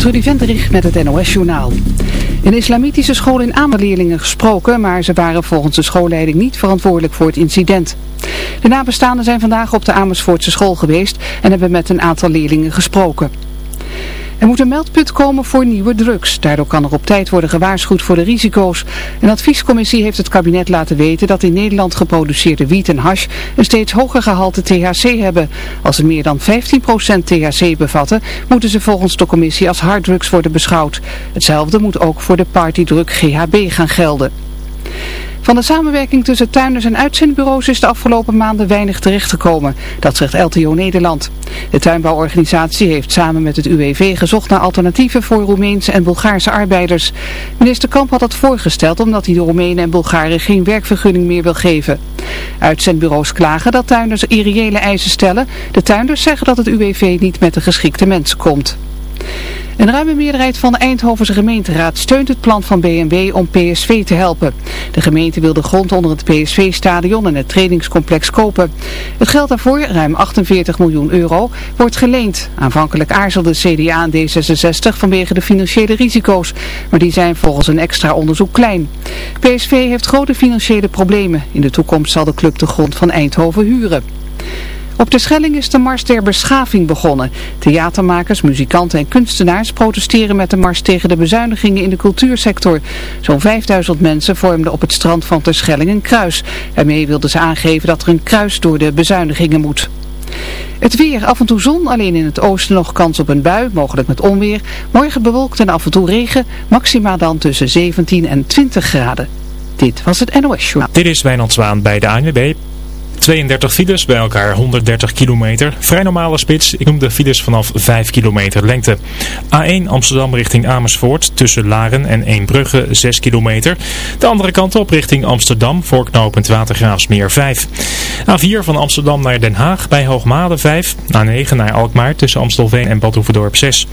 Trudy Venterich met het NOS-journaal. Een islamitische school in leerlingen gesproken, maar ze waren volgens de schoolleiding niet verantwoordelijk voor het incident. De nabestaanden zijn vandaag op de Amersfoortse school geweest en hebben met een aantal leerlingen gesproken. Er moet een meldpunt komen voor nieuwe drugs. Daardoor kan er op tijd worden gewaarschuwd voor de risico's. Een adviescommissie heeft het kabinet laten weten dat in Nederland geproduceerde wiet en hash een steeds hoger gehalte THC hebben. Als ze meer dan 15% THC bevatten, moeten ze volgens de commissie als harddrugs worden beschouwd. Hetzelfde moet ook voor de partydruk GHB gaan gelden. Van de samenwerking tussen tuinders en uitzendbureaus is de afgelopen maanden weinig terechtgekomen. Dat zegt LTO Nederland. De tuinbouworganisatie heeft samen met het UWV gezocht naar alternatieven voor Roemeense en Bulgaarse arbeiders. Minister Kamp had het voorgesteld omdat hij de Roemenen en Bulgaren geen werkvergunning meer wil geven. Uitzendbureaus klagen dat tuinders irreële eisen stellen. De tuinders zeggen dat het UWV niet met de geschikte mensen komt. Een ruime meerderheid van de Eindhovense gemeenteraad steunt het plan van BMW om PSV te helpen. De gemeente wil de grond onder het PSV-stadion en het trainingscomplex kopen. Het geld daarvoor, ruim 48 miljoen euro, wordt geleend. Aanvankelijk aarzelde CDA en D66 vanwege de financiële risico's, maar die zijn volgens een extra onderzoek klein. PSV heeft grote financiële problemen. In de toekomst zal de club de grond van Eindhoven huren. Op de Schelling is de Mars der Beschaving begonnen. Theatermakers, muzikanten en kunstenaars protesteren met de mars tegen de bezuinigingen in de cultuursector. Zo'n 5000 mensen vormden op het strand van de Schelling een kruis. Daarmee wilden ze aangeven dat er een kruis door de bezuinigingen moet. Het weer, af en toe zon, alleen in het oosten nog kans op een bui, mogelijk met onweer. Morgen bewolkt en af en toe regen, maxima dan tussen 17 en 20 graden. Dit was het NOS Show. Dit is Wijnand Zwaan bij de ANWB. 32 files, bij elkaar 130 kilometer. Vrij normale spits, ik noem de files vanaf 5 kilometer lengte. A1 Amsterdam richting Amersfoort, tussen Laren en Eembrugge 6 kilometer. De andere kant op richting Amsterdam, voor knooppunt Watergraafsmeer 5. A4 van Amsterdam naar Den Haag, bij Hoogmade 5. A9 naar Alkmaar, tussen Amstelveen en Badhoevedorp 6.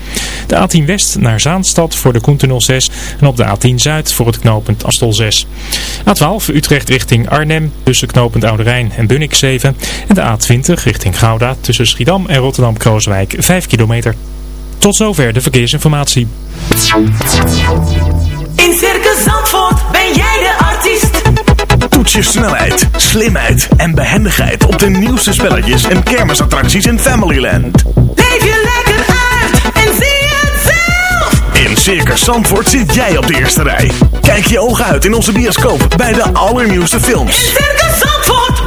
De A10 West naar Zaanstad voor de Koentunnel 6. En op de A10 Zuid voor het knooppunt Astel 6. A12 Utrecht richting Arnhem, tussen knooppunt Oude Rijn en Bunnik 7. En de A20 richting Gouda tussen Schiedam en Rotterdam-Krooswijk 5 kilometer. Tot zover de verkeersinformatie. In Circus Zandvoort ben jij de artiest. Toets je snelheid, slimheid en behendigheid op de nieuwste spelletjes en kermisattracties in Familyland. Leef je lekker uit en zie het zelf. In Circus Zandvoort zit jij op de eerste rij. Kijk je ogen uit in onze bioscoop bij de allernieuwste films. In Circus Zandvoort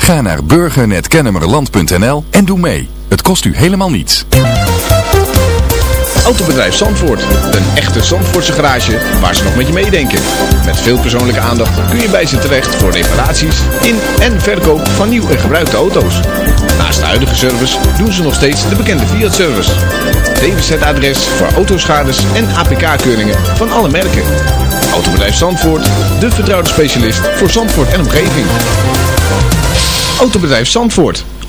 Ga naar burgernetkennemerland.nl en doe mee. Het kost u helemaal niets. Autobedrijf Zandvoort. Een echte Zandvoortse garage waar ze nog met je meedenken. Met veel persoonlijke aandacht kun je bij ze terecht voor reparaties in en verkoop van nieuw en gebruikte auto's. Naast de huidige service doen ze nog steeds de bekende Fiat-service. DWZ-adres voor autoschades en APK-keuringen van alle merken. Autobedrijf Zandvoort, de vertrouwde specialist voor Zandvoort en omgeving. Autobedrijf Zandvoort,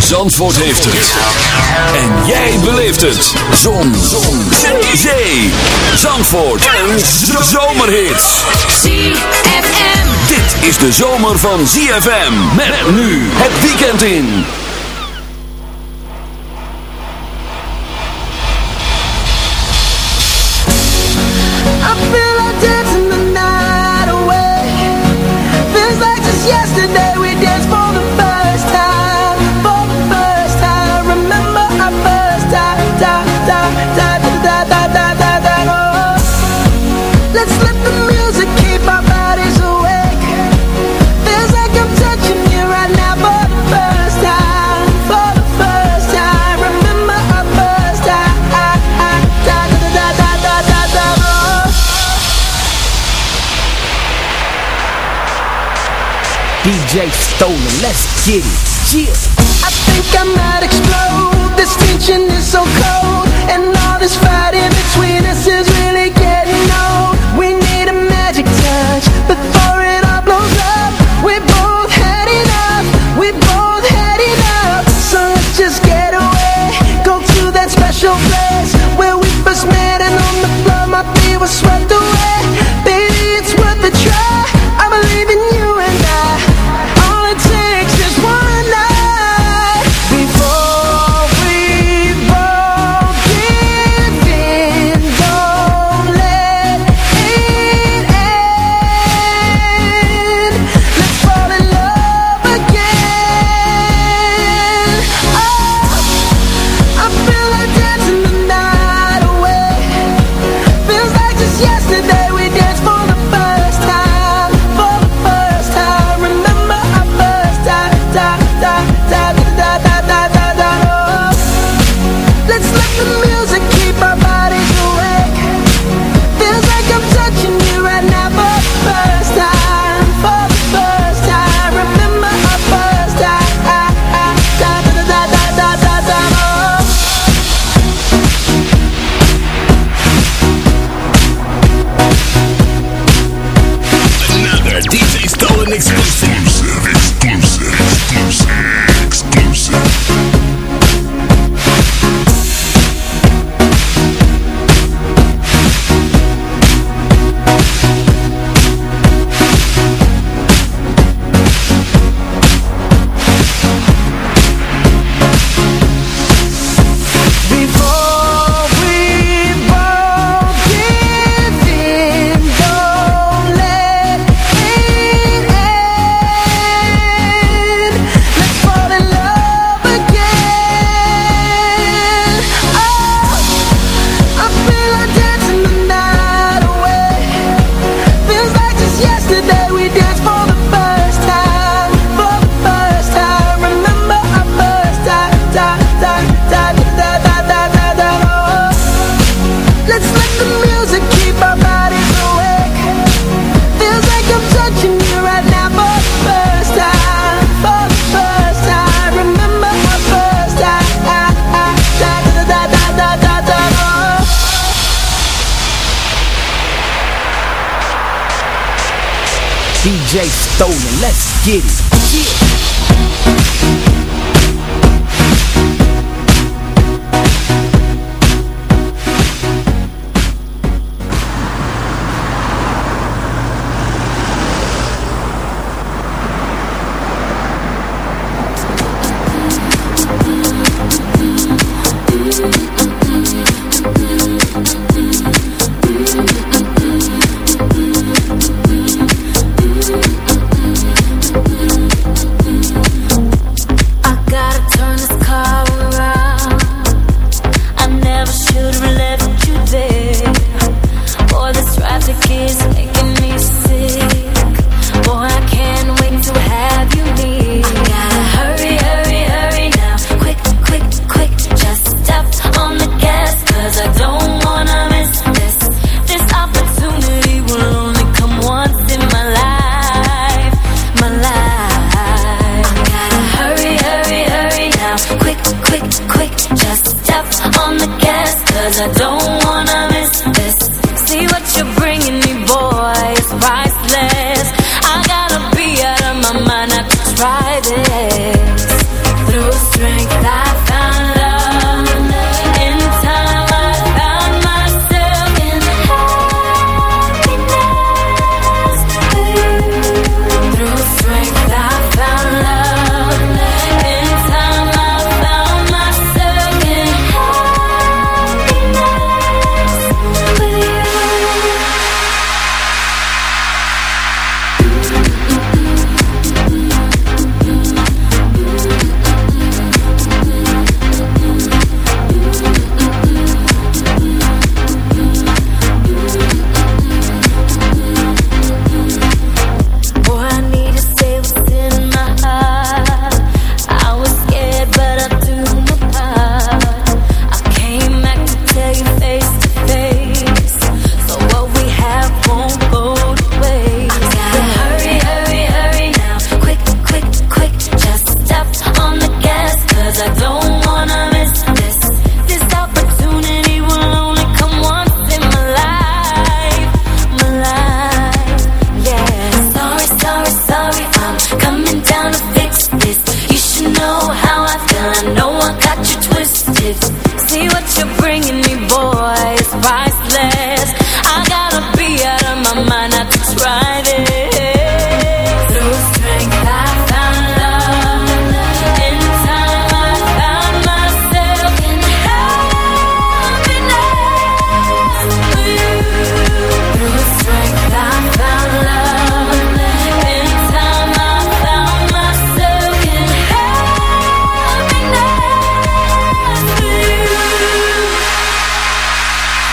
Zandvoort heeft het. En jij beleeft het. Zon. Zon. Zee. Zee. Zandvoort. En zomerhits. ZFM. Dit is de zomer van ZFM. Met nu het weekend in. Kitty, it. I think stolen. Let's get it. Yeah. like this through strength.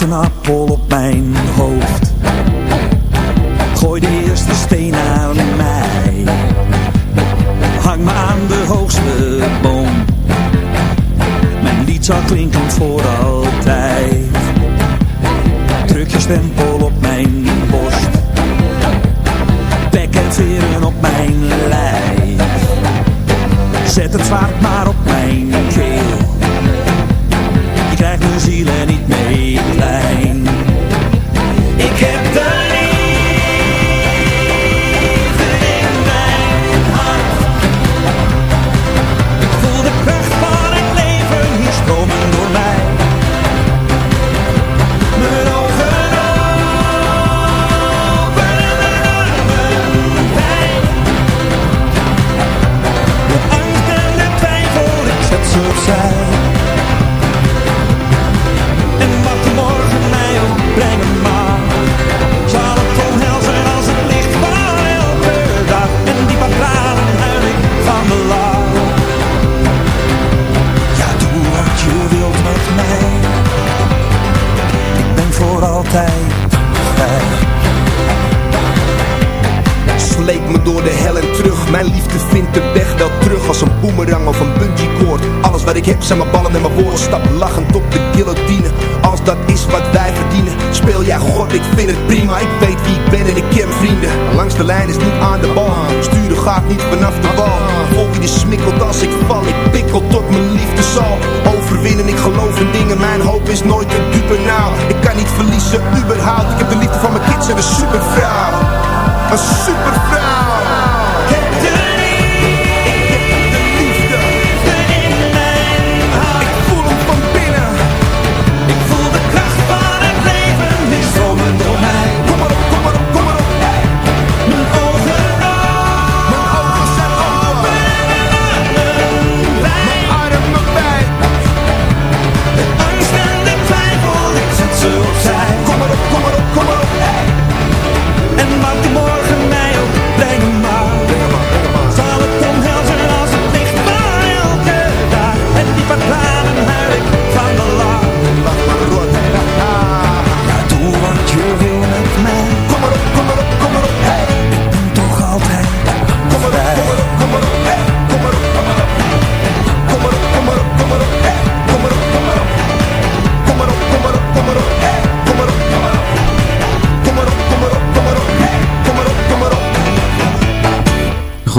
Een appel op mijn hoofd. Gooi de eerste steen aan mij. Hang me aan de hoogste boom. Mijn lied zal klinken voor altijd. Druk je stempel op mijn borst. Pek en veren op mijn lijf. Zet het zwaard maar op mijn keel. Krijgt mijn ziel er niet mee klein. Ik heb de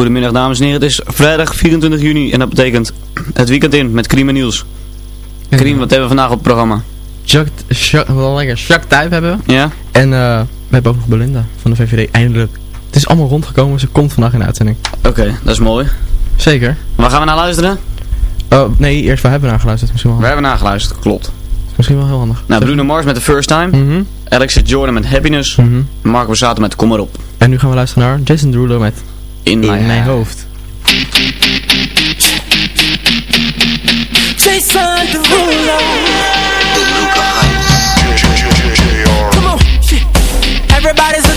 Goedemiddag dames en heren, het is vrijdag 24 juni en dat betekent het weekend in met Kriem en Niels. Kriem, wat hebben we vandaag op het programma? Wel lekker. Jacques Tuyp hebben we. Ja? En eh, we hebben ook nog Belinda van de VVD, eindelijk. Het is allemaal rondgekomen, ze komt vandaag in de uitzending. Oké, dat is mooi. Zeker. Waar gaan we naar luisteren? Oh, nee, eerst waar hebben we naar geluisterd? Misschien wel, We hebben nageluisterd, klopt. misschien wel heel handig. Nou, Bruno Mars met The First Time, Mhm. Alex Jordan met Happiness, Mhm. Marco Borsato met Kom maar op. En nu gaan we luisteren naar Jason Derulo met In, In mijn, Mijn Hoofd. Jason Derulo. Come on, shit. Everybody's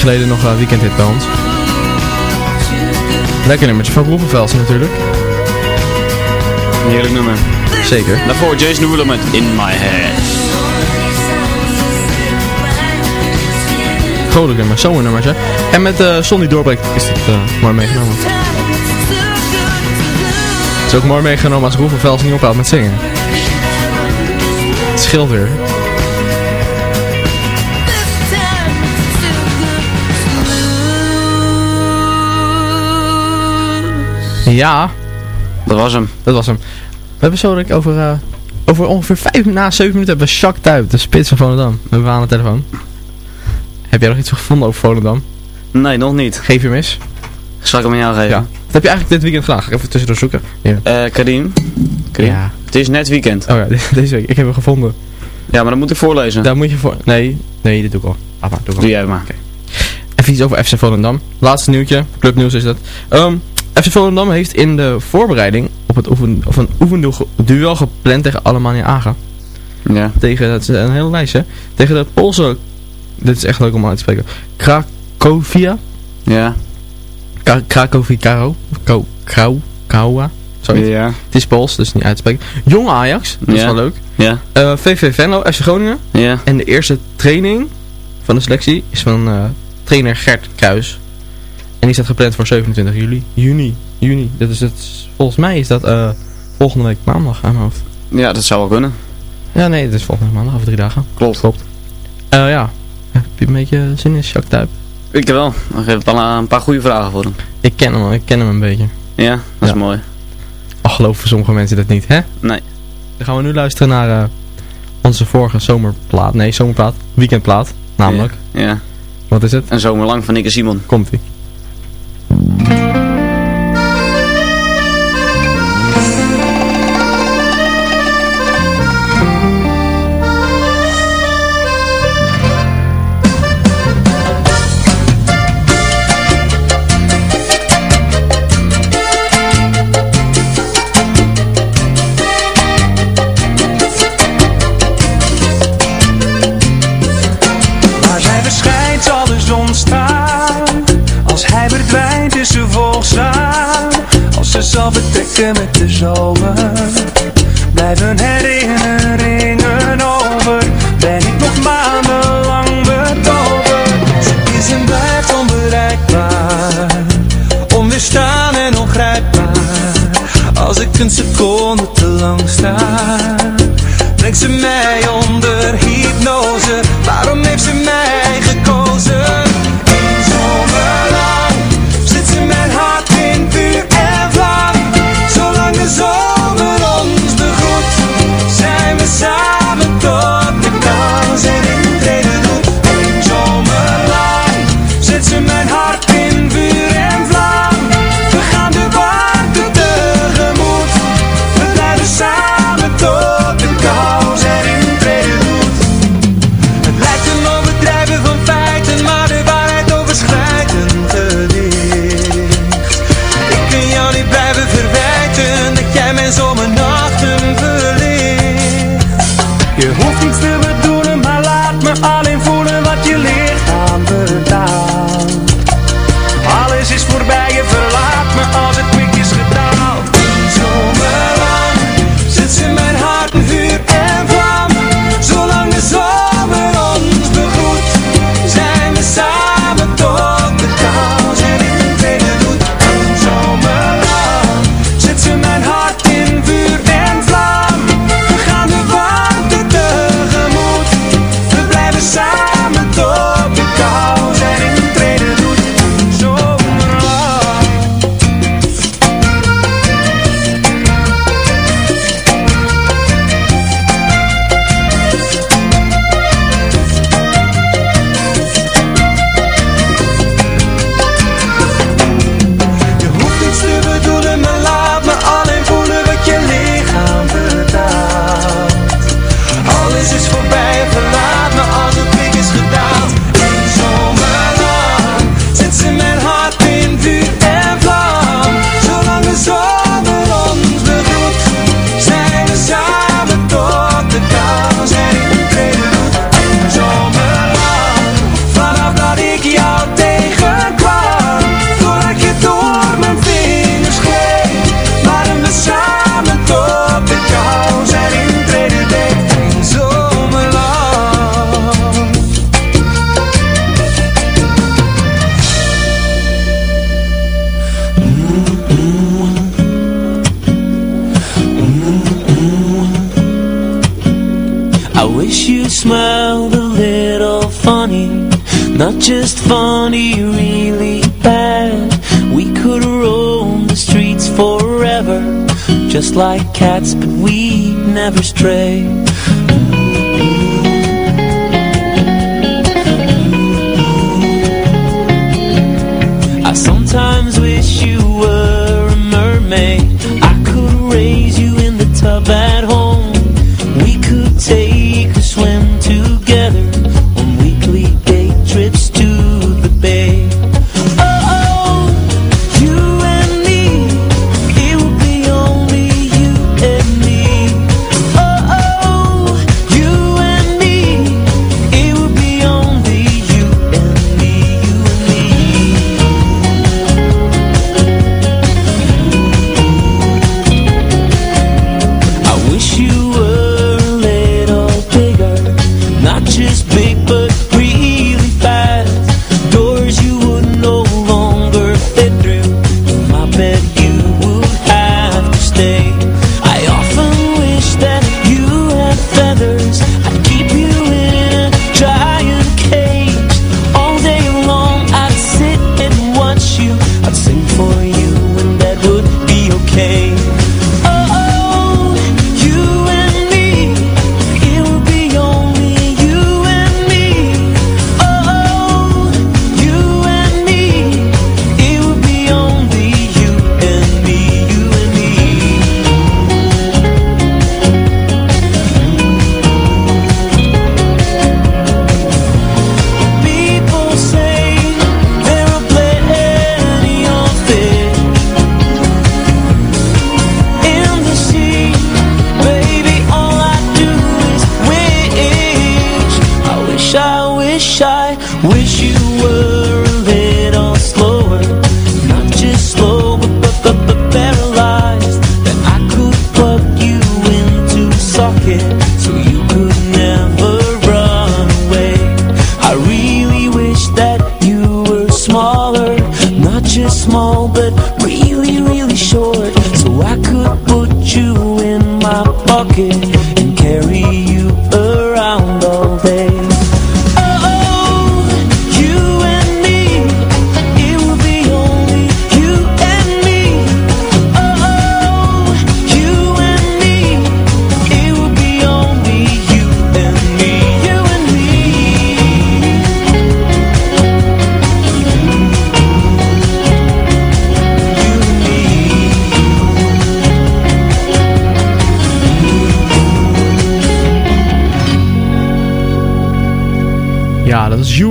geleden nog een weekendhit bij ons. Lekker nummertje van Roepenvels natuurlijk. Heerlijk nummer. Zeker. Daarvoor Jason Derulo met In My Head. Vrolijk nummer, zomernummertje. En met uh, Sonny Doorbreekt is dit uh, mooi meegenomen. Het is ook mooi meegenomen als Roepenvels niet ophoudt met zingen. Het scheelt weer. Ja. Dat was hem. Dat was hem. We hebben zo direct over, uh, over ongeveer 5 na 7 minuten hebben we Jacques de spits van Volendam. We hebben aan de telefoon. Heb jij nog iets gevonden over Volendam? Nee, nog niet. Geef je mis? Zal ik hem aan jou geven? Ja. Wat heb je eigenlijk dit weekend gedaan? Ik even tussendoor zoeken. Ja. Uh, Karim. Karim. Ja. Het is net weekend. Oh ja, deze week. Ik heb hem gevonden. Ja, maar dan moet ik voorlezen. Daar moet je voor... Nee, nee, dit doe ik al. Ah, maar, doe, doe jij maar. Okay. Even iets over FC Volendam. Laatste nieuwtje. Clubnieuws is dat. Um, FC Volendam heeft in de voorbereiding op, het oefen, of een oefenduel gepland tegen Alemannia Aga. Ja. Tegen, dat is een hele lijst hè. Tegen de Poolse, dit is echt leuk om uit te spreken, Krakowia. Ja. Krakowia Karo. Krau. Kaua. Zoiets. Ja. Het is Pools, dus niet uit te spreken. Jonge Ajax, dat is ja. wel leuk. Ja. Uh, VV Venlo, FC Groningen. Ja. En de eerste training van de selectie is van uh, trainer Gert Kruis. En die staat gepland voor 27 juli. Juni. Juni. Dat is het, volgens mij is dat uh, volgende week maandag aan mijn hoofd. Ja, dat zou wel kunnen. Ja, nee, het is volgende week maandag over drie dagen. Klopt. Klopt. Uh, ja. Heb je een beetje zin in Jacques Tuyp? Ik wel. Ik heb wel een paar goede vragen voor hem. Ik ken hem, ik ken hem een beetje. Ja, dat ja. is mooi. Ach, geloven sommige mensen dat niet, hè? Nee. Dan gaan we nu luisteren naar uh, onze vorige zomerplaat. Nee, zomerplaat. Weekendplaat. Namelijk. Ja. ja. Wat is het? Een zomerlang van Nikke Simon. Komt-ie. Zal Just like cats, but we'd never stray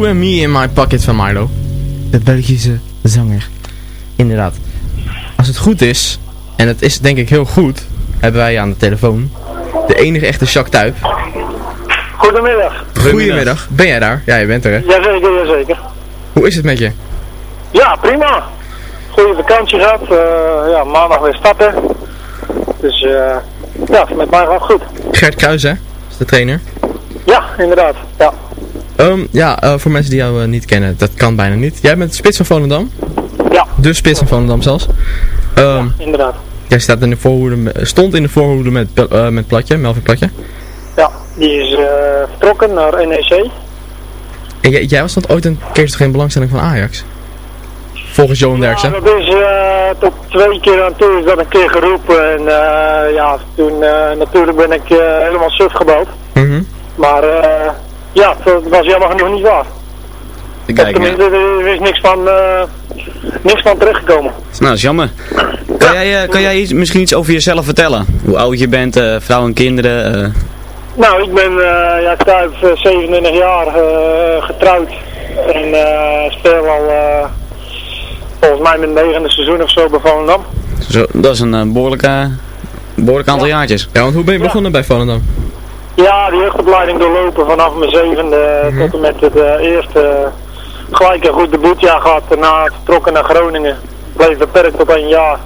And Me in My Pocket van Milo. De Belgische zanger. Inderdaad. Als het goed is, en het is denk ik heel goed, hebben wij aan de telefoon de enige echte Jacques Tuyp. Goedemiddag. Goedemiddag. Ben jij daar? Ja, je bent er hè? Jazeker, jazeker. Hoe is het met je? Ja, prima. Goede vakantie gehad. eh, ja, maandag weer starten. Dus eh, ja, met mij gaat het goed. Gert Kruis hè? Is de trainer. Ja, inderdaad. Ja. Ehm, ja, eh, voor mensen die jou eh, niet kennen, dat kan bijna niet. Jij bent de spits van Volendam? Ja. De spits van Volendam zelfs. Ehm, Inderdaad. Jij staat in de voorhoede, stond in de voorhoede met, eh, met Platje, Melvin Platje. Ja, die is vertrokken naar NEC. En jij, jij was dan ooit een keer toch geen belangstelling van Ajax? Volgens Johan Ja, Derksen. dat is tot twee keer aan toe is dat een keer geroepen. En ja, toen natuurlijk ben ik helemaal suf gebouwd. Mhm. Maar eh, ja, dat was jammer genoeg niet waar. Kijk, Tenminste, er is niks van, eh, niks van terechtgekomen. Nou, dat is jammer. Kan jij, eh, kan jij iets, misschien iets over jezelf vertellen? Hoe oud je bent, eh, vrouw en kinderen? eh? Nou, ik ben uh, ja, eh, 27 jaar eh, getrouwd en eh, speel al eh, volgens mij mijn negende seizoen of zo bij Volendam. Zo, dat is een eh, behoorlijk, eh, behoorlijk aantal jaartjes. Ja, want hoe ben je begonnen bij Volendam? Ja, die jeugdopleiding doorlopen vanaf mijn zevende Mhm. tot en met het eh, eerste gelijk een goed debuutjaar gehad. Daarna vertrokken naar Groningen. Bleef beperkt tot één jaar.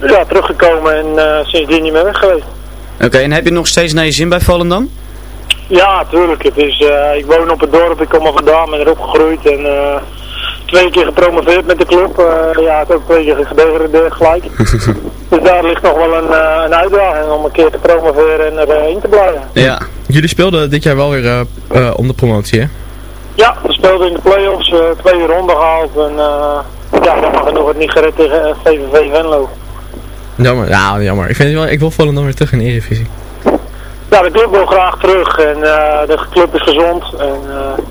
Ja, teruggekomen en eh, sindsdien niet meer weg geweest. Oké, en heb je nog steeds naar je zin bij Volendam? Ja, tuurlijk. Het is, eh, ik woon op het dorp, ik kom er vandaan, ben er opgegroeid en twee keer gepromoveerd met de club. Ja, het ook twee keer gedegradeerd gelijk. dus daar ligt nog wel een, eh, een uitdaging om een keer te promoveren en erheen te blijven. Ja. Jullie speelden dit jaar wel weer eh, eh, om de promotie, hè? Ja, we speelden in de play-offs, eh, twee ronden gehaald en eh ja, jammer genoeg het niet gered tegen eh, VVV Venlo. Jammer, ja, jammer. Ik, vind het wel, ik wil Volendam weer terug in de Eredivisie. Ja, de club wil graag terug en eh, de club is gezond. En, eh,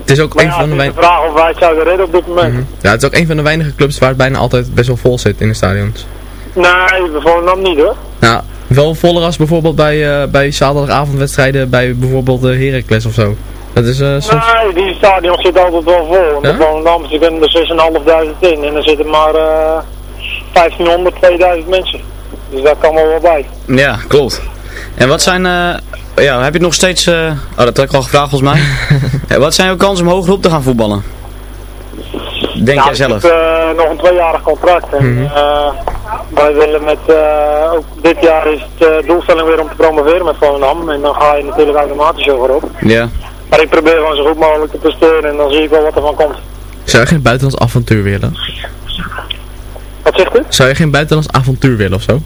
Het is ook maar een ja, van de weinige... vraag of wij het zouden redden op dit moment. Ja, het is ook een van de weinige clubs waar het bijna altijd best wel vol zit in de stadions. Nee, we Volendam niet hoor. Nou, wel voller als bijvoorbeeld bij, eh, bij zaterdagavondwedstrijden bij bijvoorbeeld de Heracles of zo. Dat is eh, soms... Nee, die stadion zit altijd wel vol. Ja? Volendam zitten er 6.500 in en er zitten maar eh 1500, 2000 mensen. Dus daar kan wel wel bij. Ja, klopt. En wat zijn, eh, ja, heb je nog steeds, eh, oh dat heb ik al gevraagd volgens mij. Eh, wat zijn jouw kansen om hoger op te gaan voetballen? Denk Ja, jij zelf? Ik heb eh, nog een tweejarig contract. En, eh, wij willen met, eh, ook dit jaar is het eh, doelstelling weer om te promoveren met Volendam. En dan ga je natuurlijk automatisch hoger op. Ja. Maar ik probeer gewoon zo goed mogelijk te presteren en dan zie ik wel wat er van komt. Zou je geen buitenlands avontuur willen? Wat zegt u? Zou je geen buitenlands avontuur willen of zo?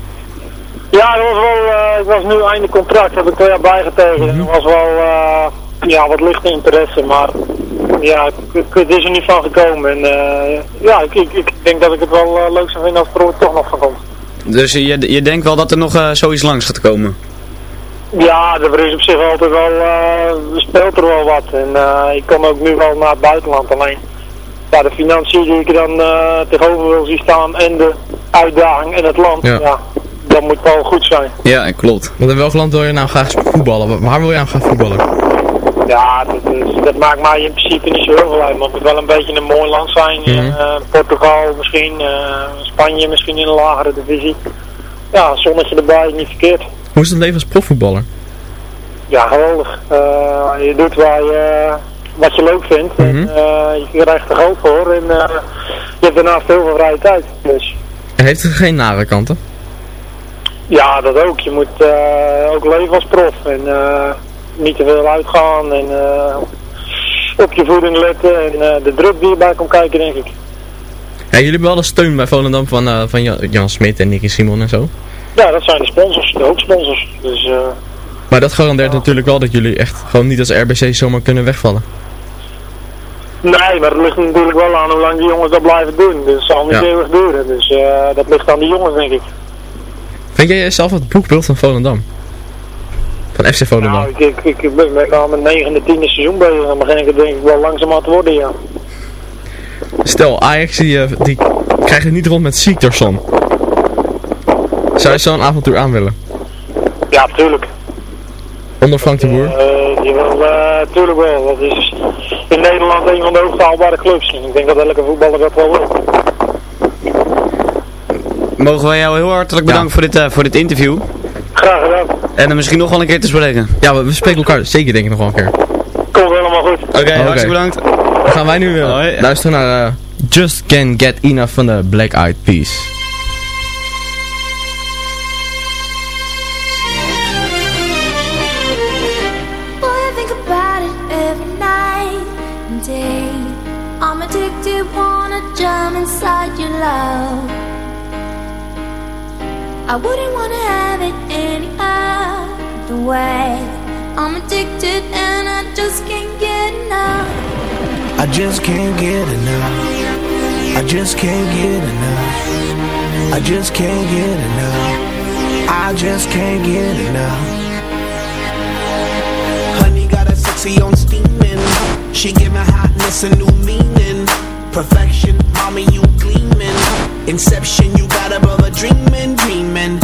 Ja, dat was wel, eh, ik was nu einde contract, heb ik twee jaar bijgetekend. En er was wel, eh, ja, wat lichte interesse, maar ja, het is er niet van gekomen. En eh, ja, ik, ik, ik denk dat ik het wel eh, leuk zou vinden als het er toch nog van komt. Dus je, je denkt wel dat er nog eh, zoiets langs gaat komen? Ja, er is op zich altijd wel, speelt er wel wat. En eh, ik kan ook nu wel naar het buitenland. Alleen, ja, de financiën die ik er dan eh, tegenover wil zien staan en de uitdaging en het land, Ja. ja. dat moet wel goed zijn. Ja, klopt. Want in welk land wil je nou graag voetballen? Wa- Waar wil je aan gaan voetballen? Ja, dat, is- dat maakt mij in principe niet zo heel veel uit. Maar het moet wel een beetje een mooi land zijn. Mhm. Eh, Portugal misschien, eh, Spanje misschien in een lagere divisie. Ja, zonnetje erbij, niet verkeerd. Hoe is het leven als profvoetballer? Ja, geweldig. Eh, je doet waar je, wat je leuk vindt. En eh, je krijgt er geld voor. En je hebt daarnaast heel veel vrije tijd. Dus heeft het geen nare kanten? ja, dat ook. Je moet ook leven als prof. En niet te veel uitgaan. En eh, op je voeding letten. En eh, de druk die erbij komt kijken, denk ik. Ja, jullie hebben wel de steun bij Volendam van, eh, van Jan, Jan Smit en Nicky Simon en zo. Ja, dat zijn de sponsors, de hoofdsponsors. Dus Maar dat garandeert natuurlijk wel dat jullie echt gewoon niet als RBC zomaar kunnen wegvallen. nee, maar het ligt natuurlijk wel aan hoe lang die jongens dat blijven doen. Dus zal niet Ja. eeuwig duren. Dus dat ligt aan die jongens, denk ik. Vind jij zelf het boekbeeld van Volendam? Van FC Volendam? Nou, ik, ik, ik, ben al mijn negende, tiende seizoen bezig. Dan begin ik het denk ik wel langzaam aan te worden, ja. Stel, Ajax die, eh, die krijgt het niet rond met Siktorsson. Zou je zo'n avontuur aan willen? Ja, tuurlijk. Onder Frank de Boer? Eh, wil, eh, tuurlijk wel. Dat is in Nederland een van de hoogst haalbare clubs. En ik denk dat elke voetballer dat wel wil. Mogen wij jou heel hartelijk bedanken voor, dit, eh, voor dit interview. Graag gedaan. En dan misschien nog wel een keer te spreken. Ja, we, we spreken elkaar zeker denk ik nog wel een keer. Komt helemaal goed. Oké, hartstikke bedankt. Dan gaan wij nu weer Hoi. luisteren naar eh, Just Can't Get Enough van de Black Eyed Peas. I think about other way. I'm addicted and I just can't get enough. I just can't get enough. I just can't get enough. I just can't get enough. I just can't get enough. Honey got a sexy on steaming. She giving hotness a new meaning. Perfection, mommy, you gleaming. Inception, you got a brother dreaming, dreaming.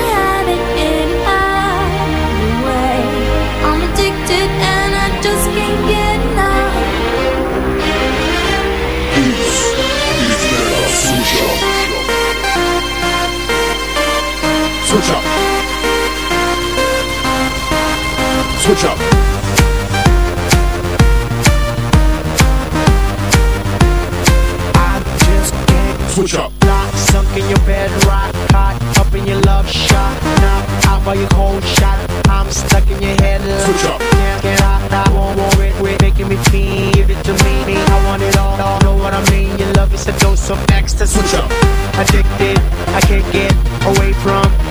Switch up. Switch up. I just can't Switch up. Lock, sunk in your bed, rock hot, up in your love shot. Knock out by your cold shot. I'm stuck in your head. Like, Switch up. Can't get out, I won't want it. Quit making me feel, give it to me. I want it all, all, know what I mean. Your love is a dose of ecstasy. Switch up. Addicted, I can't get away from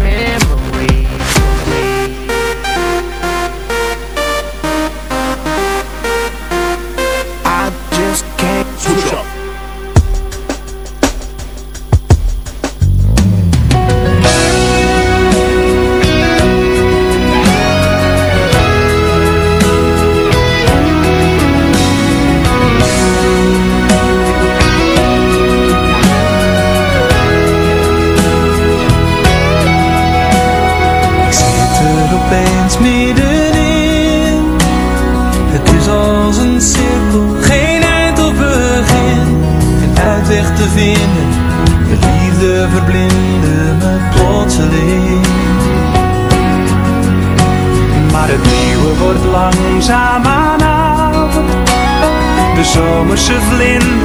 Vlinder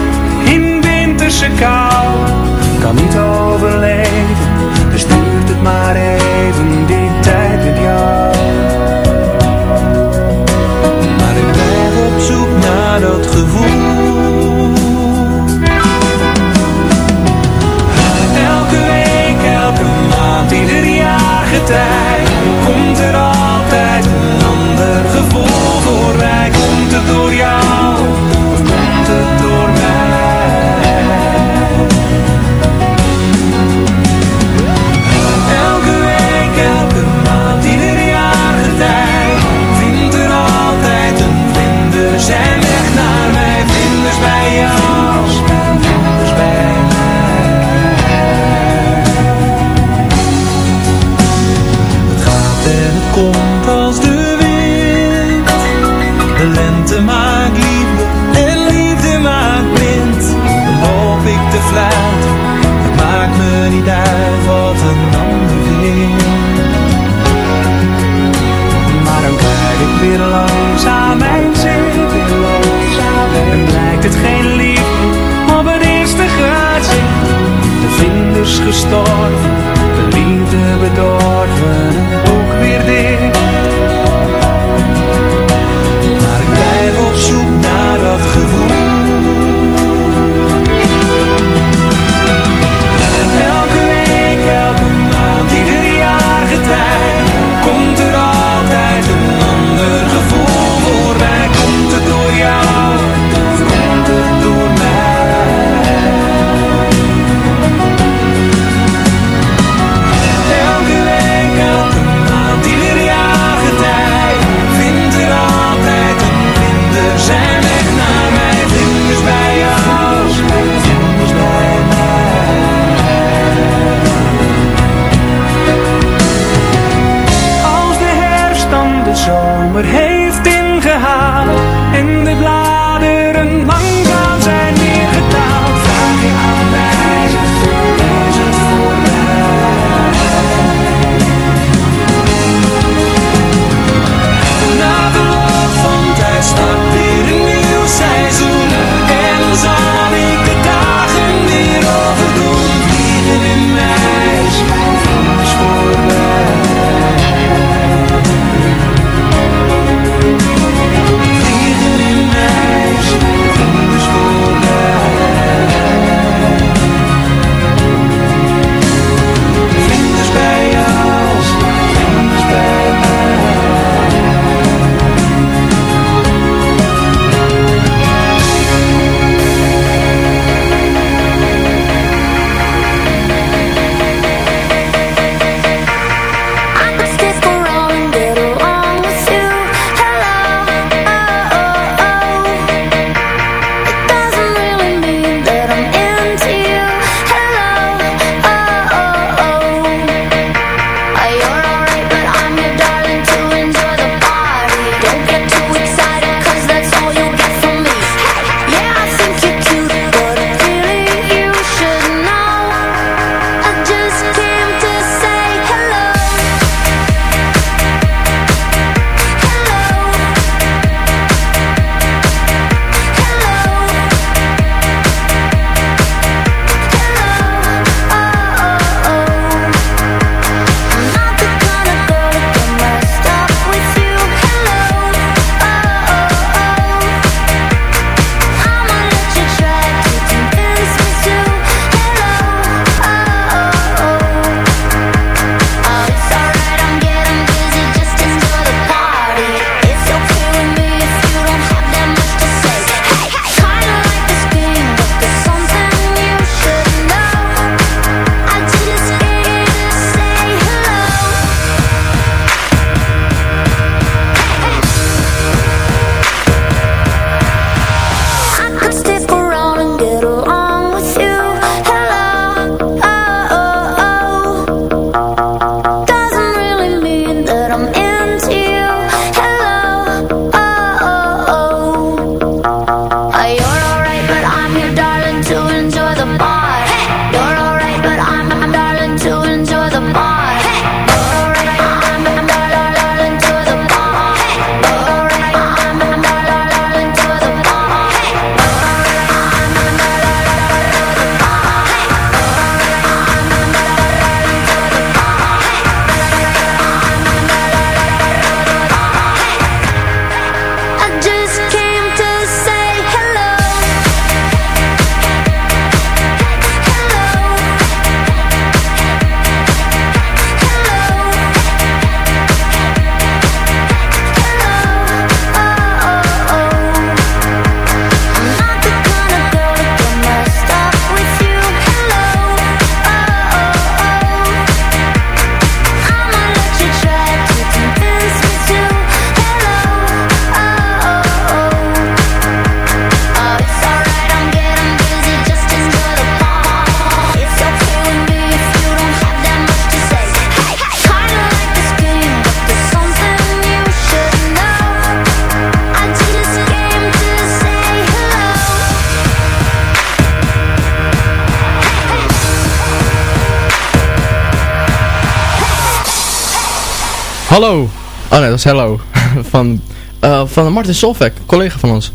Nee, hello. van, eh, van Martin Solveig, collega van ons.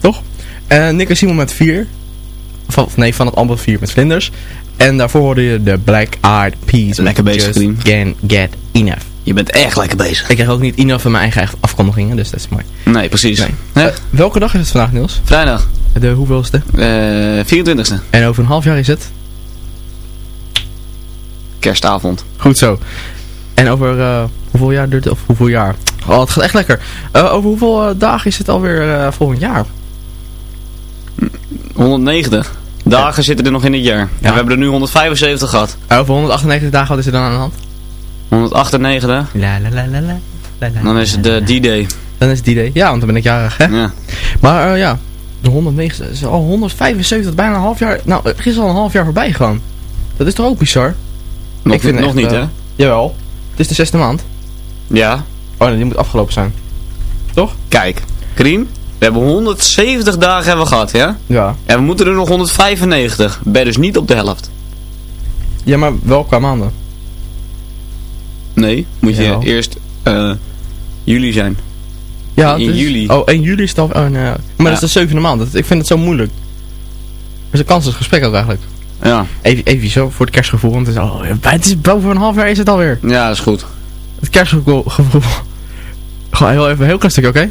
Toch? En Nick en Simon met 4. Van, nee, van het album 4 met vlinders. En daarvoor hoorde je de Black Eyed Peas. Lekker bezig, Just. Can't get enough. Je bent echt lekker bezig. Ik krijg ook niet enough van mijn eigen afkondigingen, dus dat is mooi. Nee, precies. Eh, welke dag is het vandaag, Niels? Vrijdag. De hoeveelste? Eh 24e. En over een half jaar is het? Kerstavond. Goed zo. En over eh, hoeveel jaar duurt het? Of hoeveel jaar? Oh, het gaat echt lekker. Eh, over hoeveel eh, dagen is het alweer volgend jaar? 190. Dagen zitten er nog in het jaar. En we hebben er nu 175 gehad. Eh, over 198 dagen, wat is er dan aan de hand? 198. La la la la la. la, la, Dan is het de D-Day. Dan is het die day. Ja, want dan ben ik jarig, hè? Ja. Maar ja, de 109 is al 175, bijna een half jaar. Nou, er is al een half jaar voorbij gewoon. Dat is toch ook bizar? Nog, Ik vind nog echt, niet, hè? Jawel. Het is de zesde maand. Ja. Oh nee, die moet afgelopen zijn. Toch? Kijk, Karim, we hebben 170 dagen hebben we gehad, ja? Ja. En we moeten er nog 195. Ben dus niet op de helft. Ja, maar wel qua maanden. Nee, moet je eerst eh juli zijn. Ja, In dus- juli. Oh, 1 juli is al... Oh, nee. Maar dat is de zevende maand. Ik vind het zo moeilijk. Dus een kansloos gesprek ook eigenlijk. Ja. Even, even zo voor het kerstgevoel. Want het is, al, het is boven een half jaar is het alweer. Ja, dat is goed. Het kerstgevoel. gevoel. Gewoon heel even heel klein stukje, oké?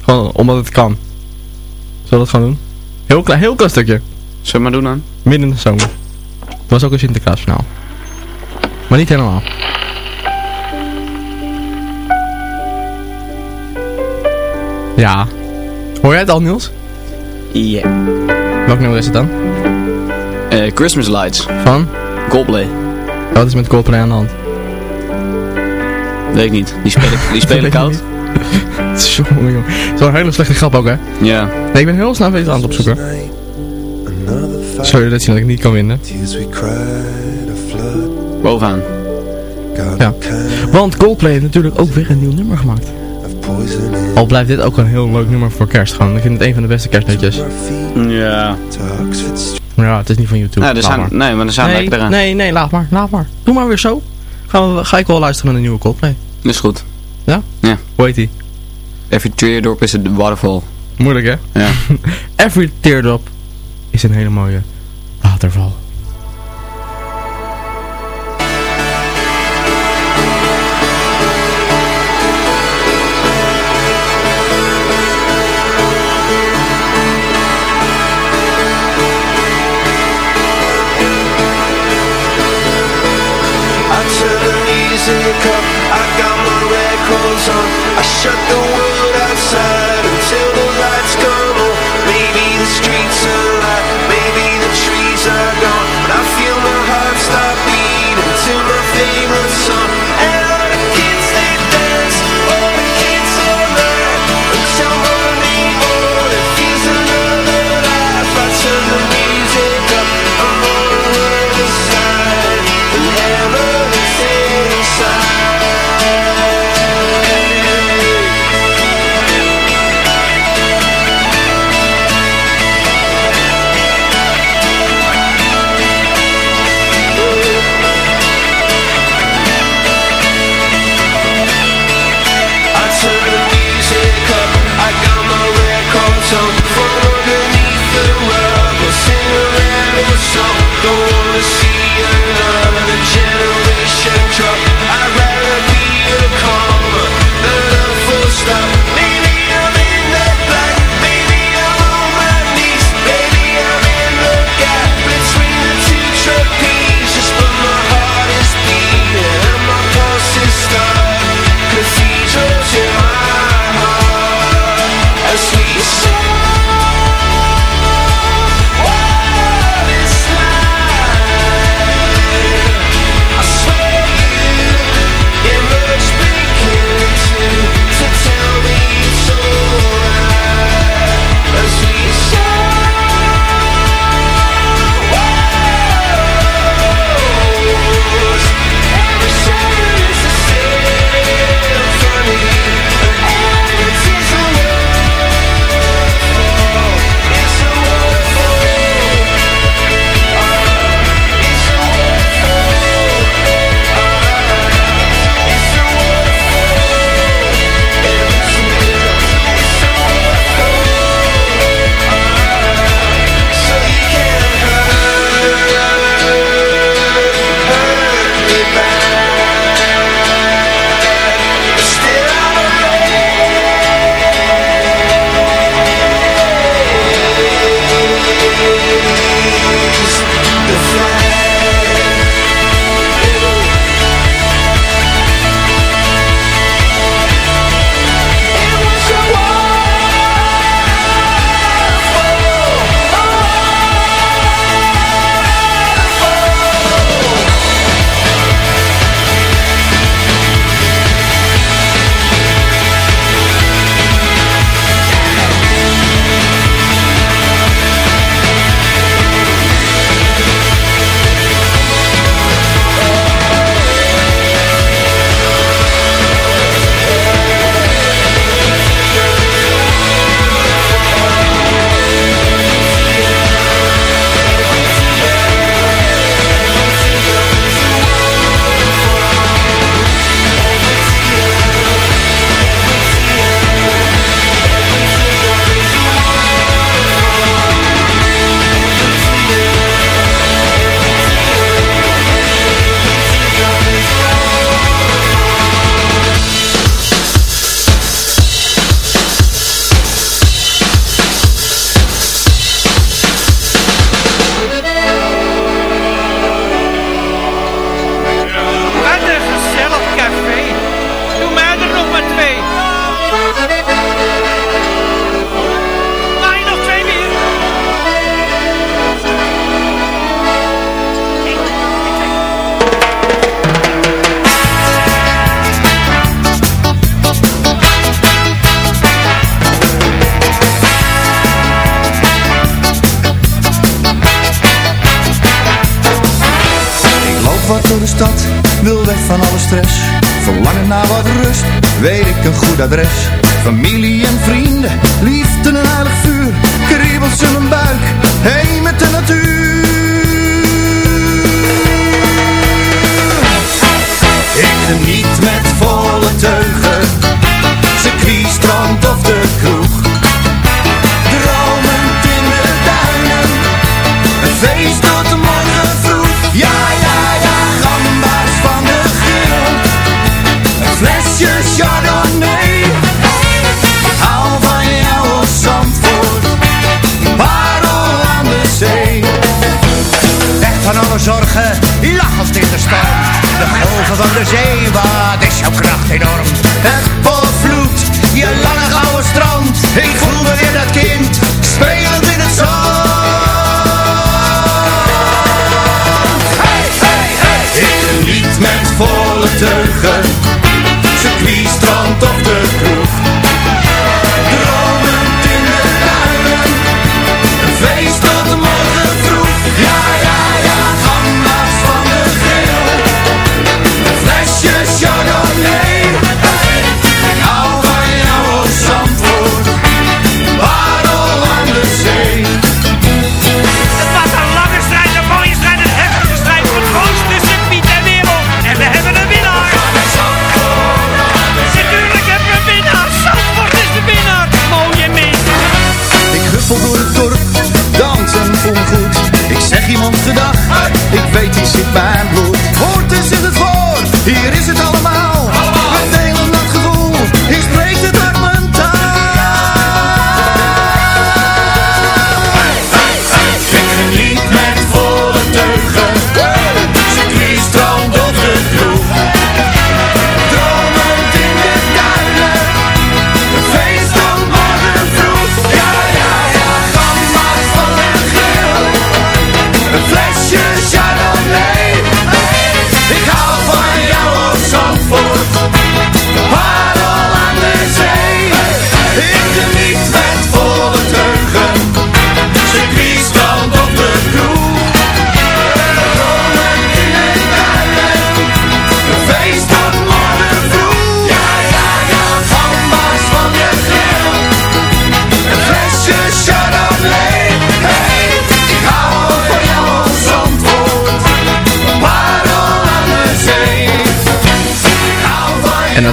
Gewoon omdat het kan. Zullen we dat gewoon doen? Heel klein, heel klein stukje. Zullen we maar doen dan? Midden in de zomer. Het was ook een Sinterklaasverhaal. Maar niet helemaal. Ja. Hoor jij het al, Niels? Ja. Welk nummer is het dan? Eh, Christmas Lights. Van? Coldplay. Wat is met Coldplay aan de hand? Weet ik niet. Die spelen, die spelen koud. Het is wel een hele slechte grap ook, hè? Ja. Nee, ik ben heel snel even aan het opzoeken. Sorry dat je dat ik niet kan winnen. Bovenaan. Ja. Want Coldplay heeft natuurlijk ook weer een nieuw nummer gemaakt. Al blijft dit ook een heel leuk nummer voor kerst gewoon. Ik vind het een van de beste kerstliedjes. Ja. Ja, het is niet van YouTube. Maar. nee, maar er zijn nee, eraan. nee, nee, laat maar, laat maar. Doe maar weer zo. Gaan we, ga ik wel luisteren naar de nieuwe Coldplay. Is goed. Ja? Ja. Hoe heet die? Every teardrop is a waterfall. Moeilijk hè? Ja. Every teardrop is een hele mooie waterval.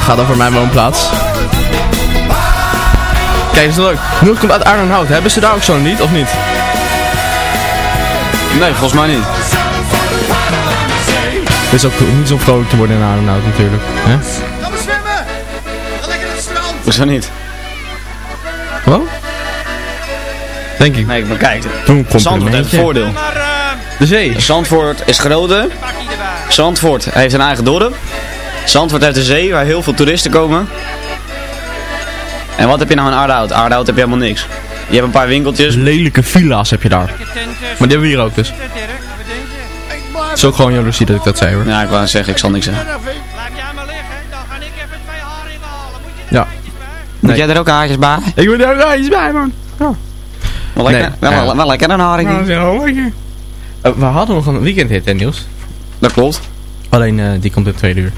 Gaat over mijn woonplaats. Kijk, dat is leuk. Noord komt uit Arnhem-Hout. Hebben ze daar ook zo'n lied, of niet? Nee, volgens mij niet. Het is ook niet zo vrolijk te worden in Arnhem-Hout natuurlijk. Hè? Hoezo niet? Wat? Denk ik. Nee, maar kijk. Toen komt Zandvoort heeft een voordeel. De zee. Zandvoort is groter. Zandvoort heeft een eigen dorp. Zandvoort heeft een zee waar heel veel toeristen komen. En wat heb je nou in Aardehout? Aardehout heb je helemaal niks. Je hebt een paar winkeltjes. Lelijke villa's heb je daar. Maar die hebben we hier ook dus. Het is ook gewoon jaloezie dat ik dat zei hoor. Ja, ik wou zeggen, ik zal niks zeggen. Ja. Moet jij er ook haartjes bij? Ik moet er ook haartjes bij man. Ja. Wel lekker, Nee, wel, ja. wel, wel lekker een haring. Ja, is wel lekker. Eh, we hadden nog een weekendhit hè Niels? Dat klopt. Alleen eh, die komt in twee uur.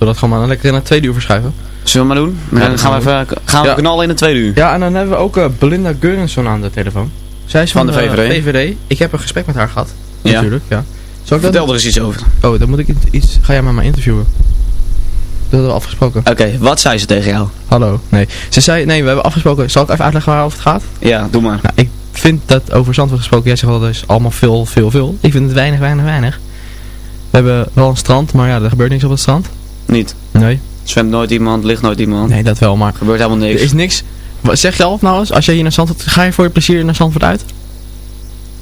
We dat gewoon maar lekker naar twee uur verschuiven? Zullen we maar doen? Dan Ja, gaan we dat even gaan we Ja. knallen in de tweede uur. Ja, en dan hebben we ook eh, Belinda Geurenson aan de telefoon. Zij is van, Van de eh, VVD. VVD. Ik heb een gesprek met haar gehad. Ja. Natuurlijk, ja. Zal ik dat Vertel er eens iets over. Oh, dan moet ik iets... Ga jij maar maar interviewen. Dat hebben we afgesproken. Oké, wat zei ze tegen jou? Hallo. Nee. Ze zei... Nee, we hebben afgesproken. Zal ik even uitleggen waarover het gaat? Ja, doe maar. Nou, ik vind dat over Zandvoort gesproken... Jij zegt wel, dat is allemaal veel, veel, veel. Ik vind het weinig, weinig, weinig. We hebben wel een strand, maar ja, er gebeurt niks op het strand. Niet. Nee. Zwemt nooit iemand, ligt nooit iemand. Nee, dat wel, maar... Gebeurt helemaal niks. Er is niks... Wat- Zeg zelf nou eens, als jij hier naar Zandvoort... Ga je voor je plezier naar Zandvoort uit?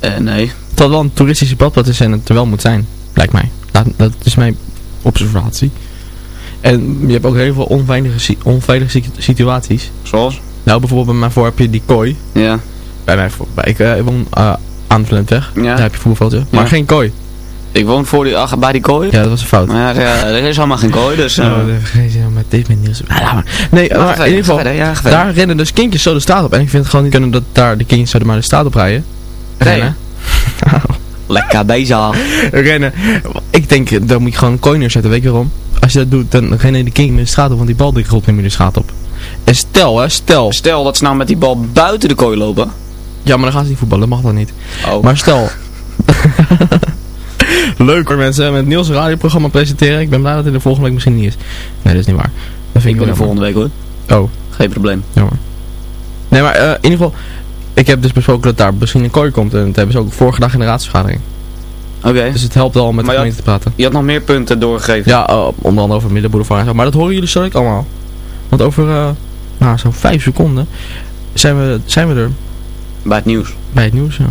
Eh, nee. Dat wel een toeristische badplaats is en het er wel moet zijn. Lijkt mij. Dat, dat is mijn observatie. En je hebt ook heel veel onveilige, onveilige si- situaties. Zoals? Nou, bijvoorbeeld bij mij voor heb je die kooi. Ja. Bij mij voor. Bij, ik eh, woon eh, aan de Flintweg. Ja. Daar heb je voetbalveldje. Maar Ja. geen kooi. Ik woon voor die, ach, bij die kooi. Ja, dat was een fout. Maar ja, er is allemaal geen kooi, dus... Oh, dat vergeet je nou met dit met nieuws. Ah, maar. Nee, Maar in ieder geval, verder, ja, daar rennen dus kindjes zo de straat op. En ik vind het gewoon niet kunnen dat daar de kindjes zouden maar de straat op rijden. Nee. Rennen. Lekker bezig. Rennen. Ik denk, dan moet je gewoon een coin neerzetten, weet je waarom? Als je dat doet, dan rennen die kinderen de straat op, want die bal die rolt niet meer de straat op. En stel hè, stel. Stel dat ze nou met die bal buiten de kooi lopen. Ja, maar dan gaan ze niet voetballen, dat mag dan niet. Oh. Maar stel. Leuk hoor mensen, met Niels een radioprogramma presenteren. Ik ben blij dat hij er volgende week misschien niet is. Nee, dat is niet waar. Dat vind Ik ik ben er volgende week hoor. Oh, Geen probleem. jammer. Nee, maar eh, in ieder geval, ik heb dus besproken dat daar misschien een kooi komt. En dat hebben ze ook vorige dag in de raadsvergadering. Oké. Dus het helpt wel om met Maar de gemeente te praten. Je had nog meer punten doorgegeven. Ja, eh, onder andere over Middenboulevard en zo. Maar dat horen jullie zo direct allemaal. Want over eh, nou, zo'n vijf seconden zijn we, zijn we er Bij het nieuws. bij het nieuws. Ja.